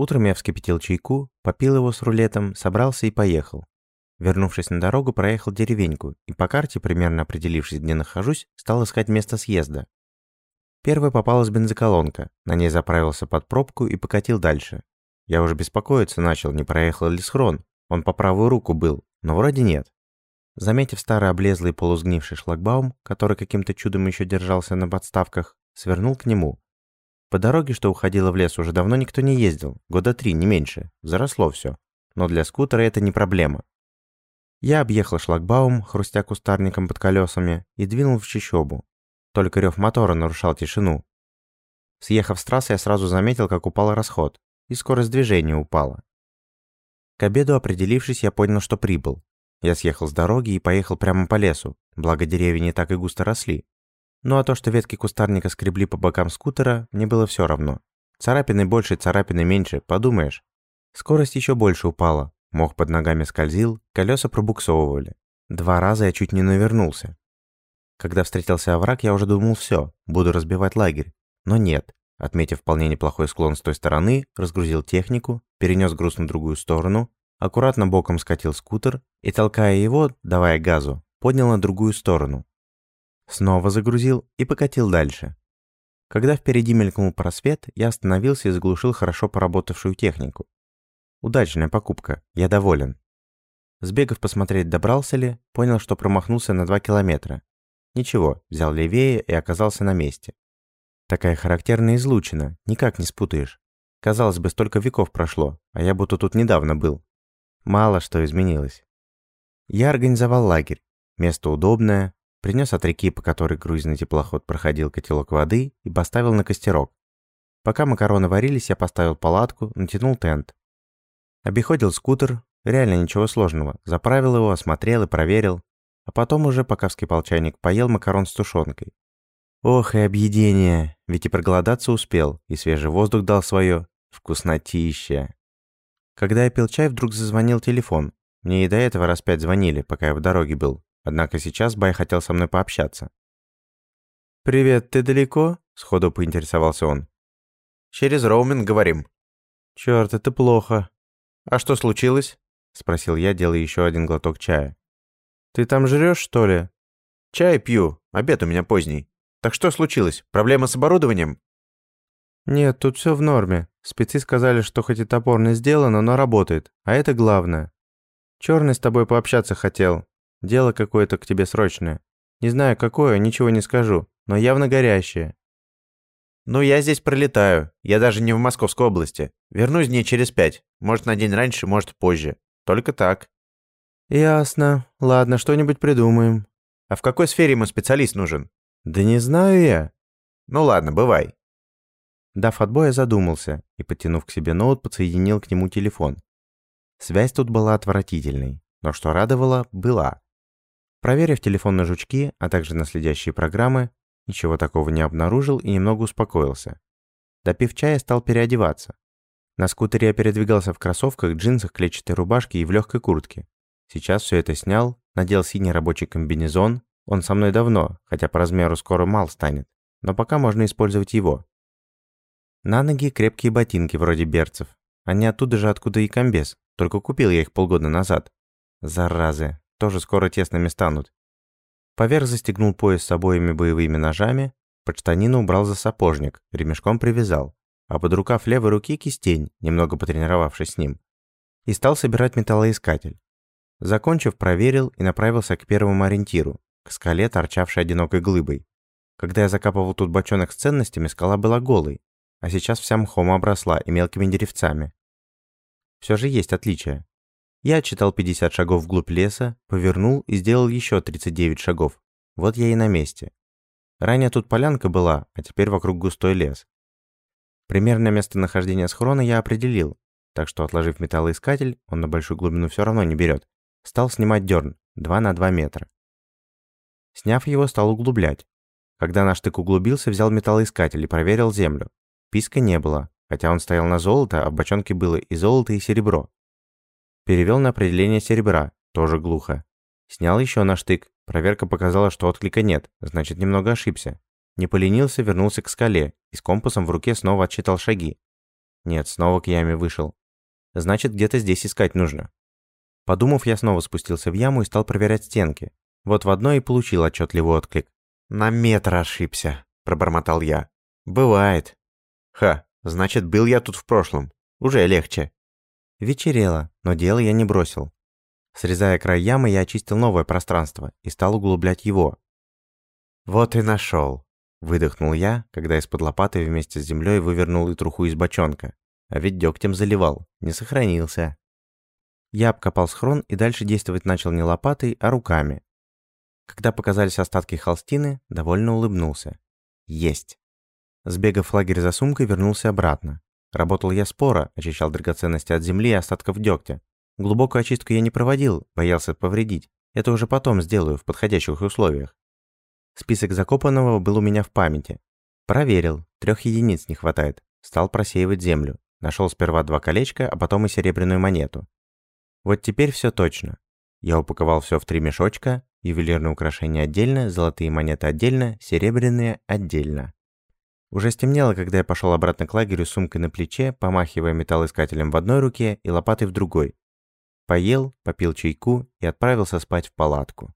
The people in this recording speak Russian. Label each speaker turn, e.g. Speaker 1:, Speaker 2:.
Speaker 1: Утром я вскипятил чайку, попил его с рулетом, собрался и поехал. Вернувшись на дорогу, проехал деревеньку и по карте, примерно определившись, где нахожусь, стал искать место съезда. Первой попалась бензоколонка, на ней заправился под пробку и покатил дальше. Я уже беспокоиться начал, не проехал ли схрон. Он по правую руку был, но вроде нет. Заметив старый облезлый полузгнивший шлагбаум, который каким-то чудом еще держался на подставках, свернул к нему. По дороге, что уходила в лес, уже давно никто не ездил, года три, не меньше, заросло все. Но для скутера это не проблема. Я объехал шлагбаум, хрустя кустарником под колесами, и двинул в чащобу. Только рев мотора нарушал тишину. Съехав с трассы, я сразу заметил, как упал расход, и скорость движения упала. К обеду определившись, я понял, что прибыл. Я съехал с дороги и поехал прямо по лесу, благо деревья не так и густо росли. Ну а то, что ветки кустарника скребли по бокам скутера, мне было все равно. Царапины больше, царапины меньше, подумаешь. Скорость еще больше упала, мох под ногами скользил, колеса пробуксовывали. Два раза я чуть не навернулся. Когда встретился овраг, я уже думал, все, буду разбивать лагерь. Но нет. Отметив вполне неплохой склон с той стороны, разгрузил технику, перенес груз на другую сторону, аккуратно боком скатил скутер и, толкая его, давая газу, поднял на другую сторону. Снова загрузил и покатил дальше. Когда впереди мелькнул просвет, я остановился и заглушил хорошо поработавшую технику. Удачная покупка, я доволен. Сбегав посмотреть, добрался ли, понял, что промахнулся на 2 километра. Ничего, взял левее и оказался на месте. Такая характерная излучина, никак не спутаешь. Казалось бы, столько веков прошло, а я будто тут недавно был. Мало что изменилось. Я организовал лагерь. Место удобное. Принес от реки, по которой грузный теплоход проходил котелок воды, и поставил на костерок. Пока макароны варились, я поставил палатку, натянул тент. Обиходил скутер, реально ничего сложного. Заправил его, осмотрел и проверил. А потом уже, пока вскипал чайник, поел макарон с тушенкой. Ох, и объедение, ведь и проголодаться успел, и свежий воздух дал свое. Вкуснотища. Когда я пил чай, вдруг зазвонил телефон. Мне и до этого раз пять звонили, пока я в дороге был. Однако сейчас Бай хотел со мной пообщаться. «Привет, ты далеко?» – сходу поинтересовался он.
Speaker 2: «Через роуминг говорим».
Speaker 1: «Чёрт, это плохо».
Speaker 2: «А что случилось?»
Speaker 1: – спросил я, делая еще один глоток чая. «Ты там жрешь, что ли?»
Speaker 2: «Чай пью. Обед у меня поздний. Так что случилось? Проблема с оборудованием?»
Speaker 1: «Нет, тут все в норме. Спецы сказали, что хоть и топорно сделано, но работает. А это главное. Черный с тобой пообщаться хотел. Дело какое-то к тебе срочное. Не знаю какое, ничего не скажу, но явно горящее».
Speaker 2: «Ну, я здесь пролетаю. Я даже не в Московской области. Вернусь дней через пять. Может, на день раньше, может, позже. Только так».
Speaker 1: «Ясно. Ладно, что-нибудь придумаем».
Speaker 2: «А в какой сфере ему специалист нужен?»
Speaker 1: «Да не знаю я».
Speaker 2: «Ну ладно, бывай».
Speaker 1: Дав отбой, я задумался и, подтянув к себе ноут, подсоединил к нему телефон. Связь тут была отвратительной, но что радовало, была. Проверив телефон на жучки, а также на следящие программы, ничего такого не обнаружил и немного успокоился. Допив чая, стал переодеваться. На скутере я передвигался в кроссовках, джинсах, клетчатой рубашке и в легкой куртке. Сейчас все это снял, надел синий рабочий комбинезон. Он со мной давно, хотя по размеру скоро мал станет. Но пока можно использовать его. На ноги крепкие ботинки вроде берцев. Они оттуда же, откуда и комбез. Только купил я их полгода назад. Заразы, тоже скоро тесными станут. Поверх застегнул пояс с обоими боевыми ножами, под штанину убрал за сапожник, ремешком привязал, а под рукав левой руки кистень, немного потренировавшись с ним. И стал собирать металлоискатель. Закончив, проверил и направился к первому ориентиру, к скале, торчавшей одинокой глыбой. Когда я закапывал тут бочонок с ценностями, скала была голой, а сейчас вся мхом обросла и мелкими деревцами. Все же есть отличия. Я отчитал 50 шагов вглубь леса, повернул и сделал еще 39 шагов. Вот я и на месте. Ранее тут полянка была, а теперь вокруг густой лес. Примерное местонахождение схрона я определил, так что, отложив металлоискатель, он на большую глубину все равно не берет. Стал снимать дерн 2 на 2 метра. Сняв его, стал углублять. Когда наш штык углубился, взял металлоискатель и проверил землю. Писка не было, хотя он стоял на золото, а в бочонке было и золото, и серебро. Перевел на определение серебра, тоже глухо. Снял еще на штык, проверка показала, что отклика нет, значит немного ошибся. Не поленился, вернулся к скале и с компасом в руке снова отсчитал шаги. Нет, снова к яме вышел. Значит, где-то здесь искать нужно. Подумав, я снова спустился в яму и стал проверять стенки. Вот в одной и получил отчетливый отклик.
Speaker 2: «На метр ошибся», — пробормотал я. «Бывает». «Ха, значит, был я тут в прошлом. Уже легче».
Speaker 1: Вечерело, но дело я не бросил. Срезая край ямы, я очистил новое пространство и стал углублять его.
Speaker 2: «Вот и нашел», —
Speaker 1: выдохнул я, когда из-под лопаты вместе с землей вывернул и труху из бочонка. А ведь дегтем заливал, не сохранился. Я обкопал схрон и дальше действовать начал не лопатой, а руками. Когда показались остатки холстины, довольно улыбнулся. Есть. Сбегав в лагерь за сумкой, вернулся обратно. Работал я споро, очищал драгоценности от земли и остатков дегтя. Глубокую очистку я не проводил, боялся повредить. Это уже потом сделаю, в подходящих условиях. Список закопанного был у меня в памяти. Проверил, трех единиц не хватает. Стал просеивать землю. Нашел сперва два колечка, а потом и серебряную монету. Вот теперь все точно. Я упаковал все в три мешочка, ювелирные украшения отдельно, золотые монеты отдельно, серебряные отдельно. Уже стемнело, когда я пошел обратно к лагерю с сумкой на плече, помахивая металлоискателем в одной руке и лопатой в другой. Поел, попил чайку и отправился спать в палатку.